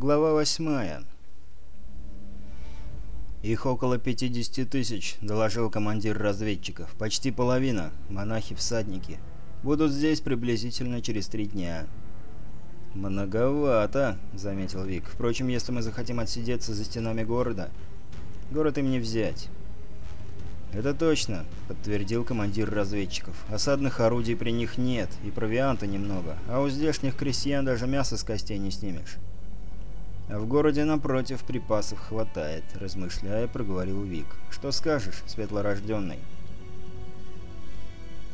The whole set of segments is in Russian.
Глава 8. «Их около 50 тысяч», — доложил командир разведчиков. «Почти половина. Монахи-всадники. Будут здесь приблизительно через три дня». «Многовато», — заметил Вик. «Впрочем, если мы захотим отсидеться за стенами города, город им не взять». «Это точно», — подтвердил командир разведчиков. «Осадных орудий при них нет, и провианта немного, а у здешних крестьян даже мясо с костей не снимешь». В городе, напротив, припасов хватает», — размышляя, проговорил Вик. «Что скажешь, светлорожденный?»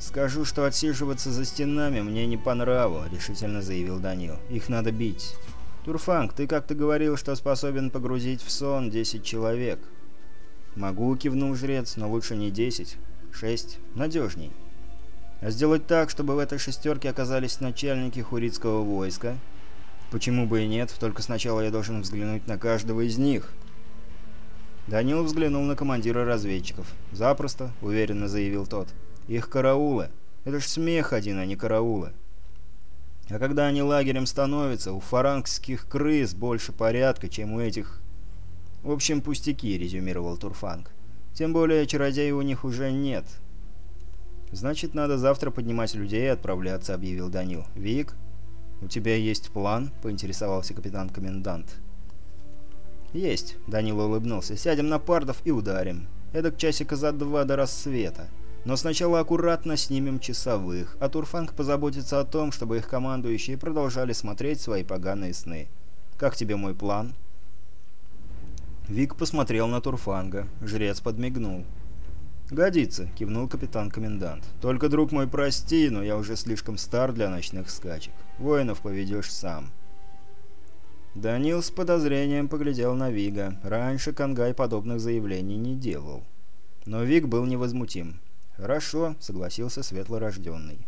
«Скажу, что отсиживаться за стенами мне не по нраву», — решительно заявил Данил. «Их надо бить». «Турфанг, ты как-то говорил, что способен погрузить в сон 10 человек». «Могу», — кивнул жрец, — «но лучше не 10. 6. Надежней». «А сделать так, чтобы в этой шестерке оказались начальники хуритского войска?» Почему бы и нет, только сначала я должен взглянуть на каждого из них. Данил взглянул на командира разведчиков. «Запросто», — уверенно заявил тот. «Их караулы. Это ж смех один, а не караулы». А когда они лагерем становятся, у фарангских крыс больше порядка, чем у этих... В общем, пустяки, резюмировал Турфанг. Тем более, чародея у них уже нет. Значит, надо завтра поднимать людей и отправляться, объявил Данил. Вик? «У тебя есть план?» — поинтересовался капитан-комендант. «Есть», — Данила улыбнулся. «Сядем на пардов и ударим. Эдак часика за два до рассвета. Но сначала аккуратно снимем часовых, а Турфанг позаботится о том, чтобы их командующие продолжали смотреть свои поганые сны. Как тебе мой план?» Вик посмотрел на Турфанга. Жрец подмигнул. «Годится», — кивнул капитан-комендант. «Только, друг мой, прости, но я уже слишком стар для ночных скачек. Воинов поведешь сам». Данил с подозрением поглядел на Вига. Раньше Кангай подобных заявлений не делал. Но Виг был невозмутим. «Хорошо», — согласился светлорожденный.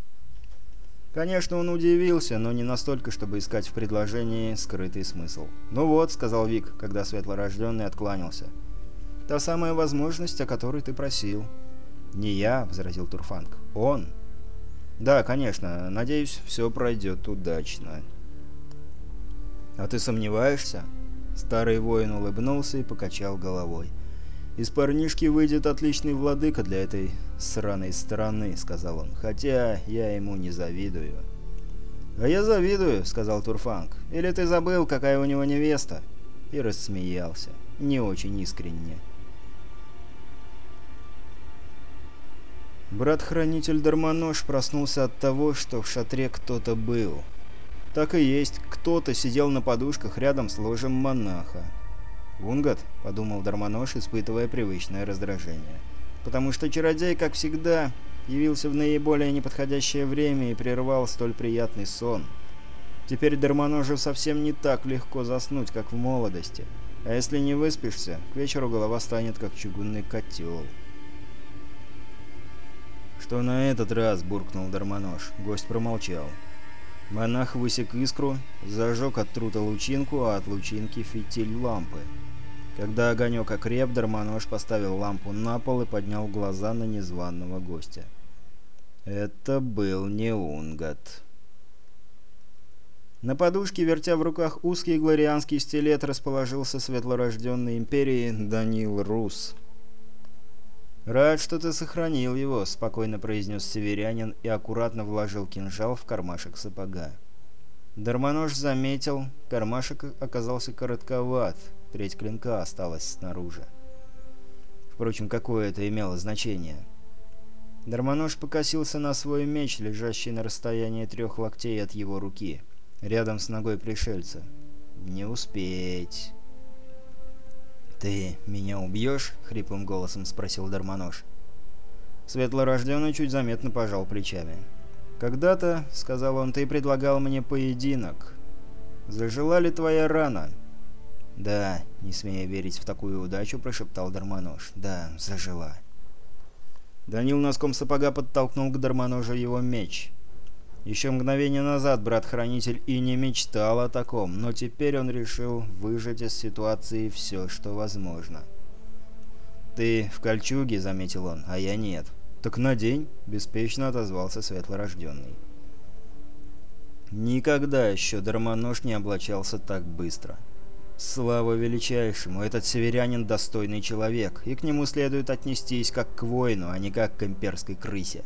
Конечно, он удивился, но не настолько, чтобы искать в предложении скрытый смысл. «Ну вот», — сказал Вик, когда светлорожденный откланялся. Та самая возможность, о которой ты просил». «Не я», — возразил Турфанг, — «он». «Да, конечно. Надеюсь, все пройдет удачно». «А ты сомневаешься?» Старый воин улыбнулся и покачал головой. «Из парнишки выйдет отличный владыка для этой сраной страны», — сказал он, — «хотя я ему не завидую». «А я завидую», — сказал Турфанг. «Или ты забыл, какая у него невеста?» И рассмеялся, не очень искренне. Брат-хранитель Дармонож проснулся от того, что в шатре кто-то был. Так и есть, кто-то сидел на подушках рядом с ложем монаха. «Вунгат», — подумал Дармонож, испытывая привычное раздражение. «Потому что чародей, как всегда, явился в наиболее неподходящее время и прервал столь приятный сон. Теперь Дармоножу совсем не так легко заснуть, как в молодости. А если не выспишься, к вечеру голова станет как чугунный котел». «Что на этот раз?» – буркнул Дармонож. Гость промолчал. Монах высек искру, зажег от трута лучинку, а от лучинки фитиль лампы. Когда огонек окреп, Дармонож поставил лампу на пол и поднял глаза на незваного гостя. Это был не Унгат. На подушке, вертя в руках узкий глорианский стилет, расположился светлорожденный империи Данил Рус. «Рад, что ты сохранил его», — спокойно произнес северянин и аккуратно вложил кинжал в кармашек сапога. Дармонож заметил, кармашек оказался коротковат, треть клинка осталась снаружи. Впрочем, какое это имело значение? Дармонож покосился на свой меч, лежащий на расстоянии трех локтей от его руки, рядом с ногой пришельца. «Не успеть». «Ты меня убьешь?» — хриплым голосом спросил Дармонож. Светлорожденный чуть заметно пожал плечами. «Когда-то, — сказал он, — ты предлагал мне поединок. Зажила ли твоя рана?» «Да», — не смея верить в такую удачу, — прошептал Дармонож. «Да, зажила». Данил носком сапога подтолкнул к Дармоножу его меч — еще мгновение назад брат-хранитель и не мечтал о таком, но теперь он решил выжать из ситуации все, что возможно. «Ты в кольчуге», — заметил он, — «а я нет». «Так надень», — беспечно отозвался светлорожденный. Никогда еще дармонож не облачался так быстро. Слава величайшему, этот северянин достойный человек, и к нему следует отнестись как к воину, а не как к имперской крысе.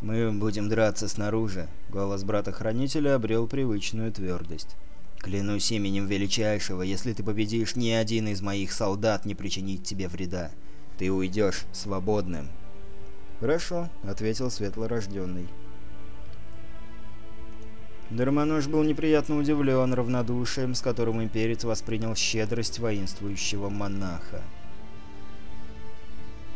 «Мы будем драться снаружи», — голос брата-хранителя обрел привычную твердость. «Клянусь именем Величайшего, если ты победишь, ни один из моих солдат не причинит тебе вреда. Ты уйдешь свободным». «Хорошо», — ответил светлорожденный. Дармонож был неприятно удивлен равнодушием, с которым имперец воспринял щедрость воинствующего монаха.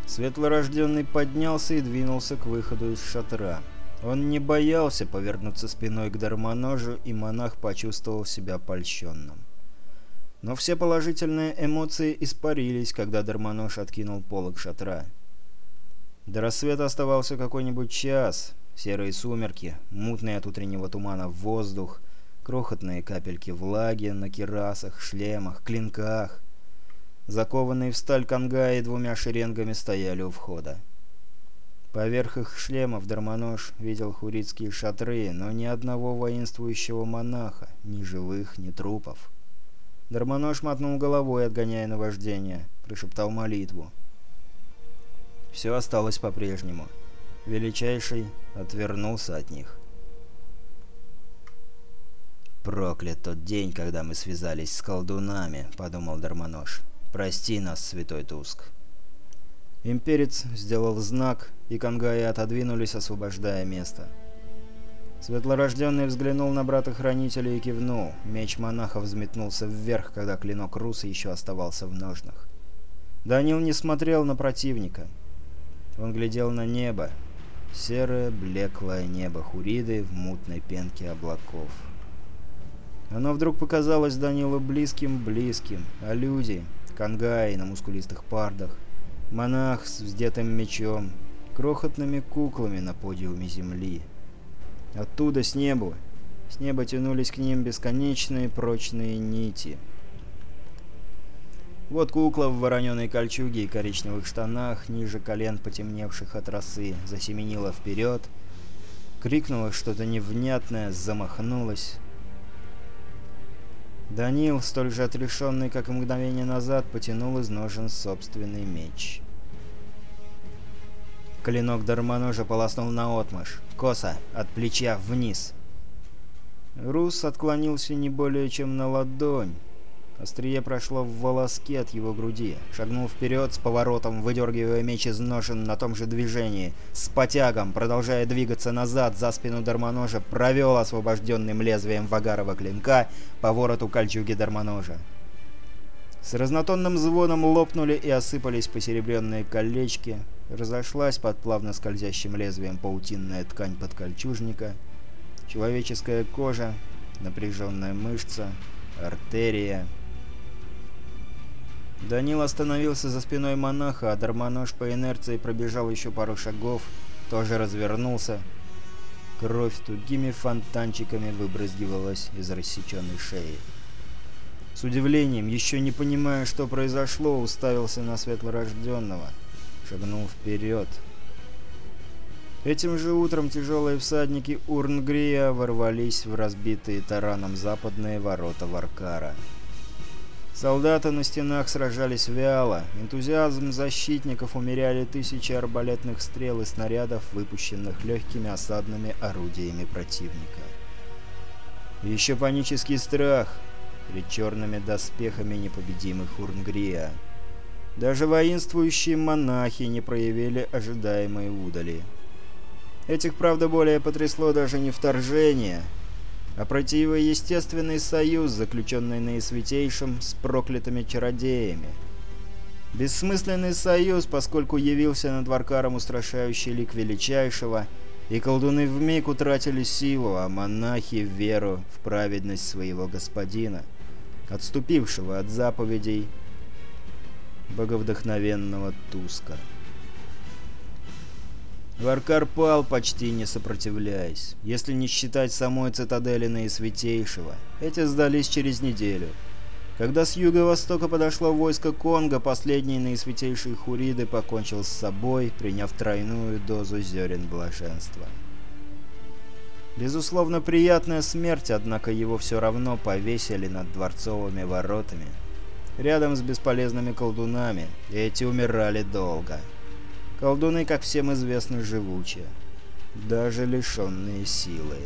Светлорожденный поднялся и двинулся к выходу из шатра. Он не боялся повернуться спиной к дармоножу, и монах почувствовал себя польщенным. Но все положительные эмоции испарились, когда дармонож откинул полог шатра. До рассвета оставался какой-нибудь час. Серые сумерки, мутный от утреннего тумана воздух, крохотные капельки влаги на керасах, шлемах, клинках — Закованный в сталь конга и двумя шеренгами стояли у входа. Поверх их шлемов Дармонож видел хурицкие шатры, но ни одного воинствующего монаха, ни живых, ни трупов. Дармонож мотнул головой, отгоняя наваждение, прошептал молитву. Все осталось по-прежнему. Величайший отвернулся от них. «Проклят тот день, когда мы связались с колдунами», — подумал Дармонож. Прости нас, святой Туск. Имперец сделал знак, и конгаи отодвинулись, освобождая место. Светлорожденный взглянул на брата-хранителя и кивнул. Меч монаха взметнулся вверх, когда клинок руса еще оставался в ножнах. Данил не смотрел на противника. Он глядел на небо. Серое, блеклое небо Хуриды в мутной пенке облаков. Оно вдруг показалось Данилу близким-близким, а люди конгай на мускулистых пардах, монах с вздетым мечом, крохотными куклами на подиуме земли. Оттуда с неба. С неба тянулись к ним бесконечные прочные нити. Вот кукла в вороненой кольчуге и коричневых штанах, ниже колен потемневших от росы, засеменила вперед, крикнула что-то невнятное, замахнулась. Даниил, столь же отрешенный, как и мгновение назад, потянул из ножен собственный меч. Клинок дармоножа полоснул наотмашь, коса от плеча вниз. Рус отклонился не более чем на ладонь. Острие прошло в волоске от его груди. Шагнул вперед с поворотом, выдергивая меч из ножен на том же движении. С потягом, продолжая двигаться назад за спину Дармоножа, провел освобожденным лезвием Вагарова клинка по вороту кольчуги Дармоножа. С разнотонным звоном лопнули и осыпались посеребренные колечки. Разошлась под плавно скользящим лезвием паутинная ткань под кольчужника. Человеческая кожа, напряженная мышца, артерия... Данил остановился за спиной монаха, а Дармонож по инерции пробежал еще пару шагов, тоже развернулся. Кровь тугими фонтанчиками выбрызгивалась из рассеченной шеи. С удивлением, еще не понимая, что произошло, уставился на светлорожденного. Шагнул вперед. Этим же утром тяжелые всадники Урнгрия ворвались в разбитые тараном западные ворота Варкара. Солдаты на стенах сражались вяло. Энтузиазм защитников умеряли тысячи арбалетных стрел и снарядов, выпущенных легкими осадными орудиями противника. Еще панический страх перед черными доспехами непобедимых Урнгрия. Даже воинствующие монахи не проявили ожидаемой удали. Этих, правда, более потрясло даже не вторжение — а противоестественный союз, заключенный наисвятейшим с проклятыми чародеями. Бессмысленный союз, поскольку явился над Варкаром устрашающий лик величайшего, и колдуны вмиг утратили силу, а монахи — веру в праведность своего господина, отступившего от заповедей боговдохновенного Туска. Варкар пал, почти не сопротивляясь. Если не считать самой цитадели наисвятейшего, эти сдались через неделю. Когда с юго-востока подошло войско Конга, последний наисвятейший Хуриды покончил с собой, приняв тройную дозу зерен блаженства. Безусловно, приятная смерть, однако его все равно повесили над дворцовыми воротами, рядом с бесполезными колдунами, эти умирали долго. Колдуны, как всем известно, живучие, даже лишенные силы.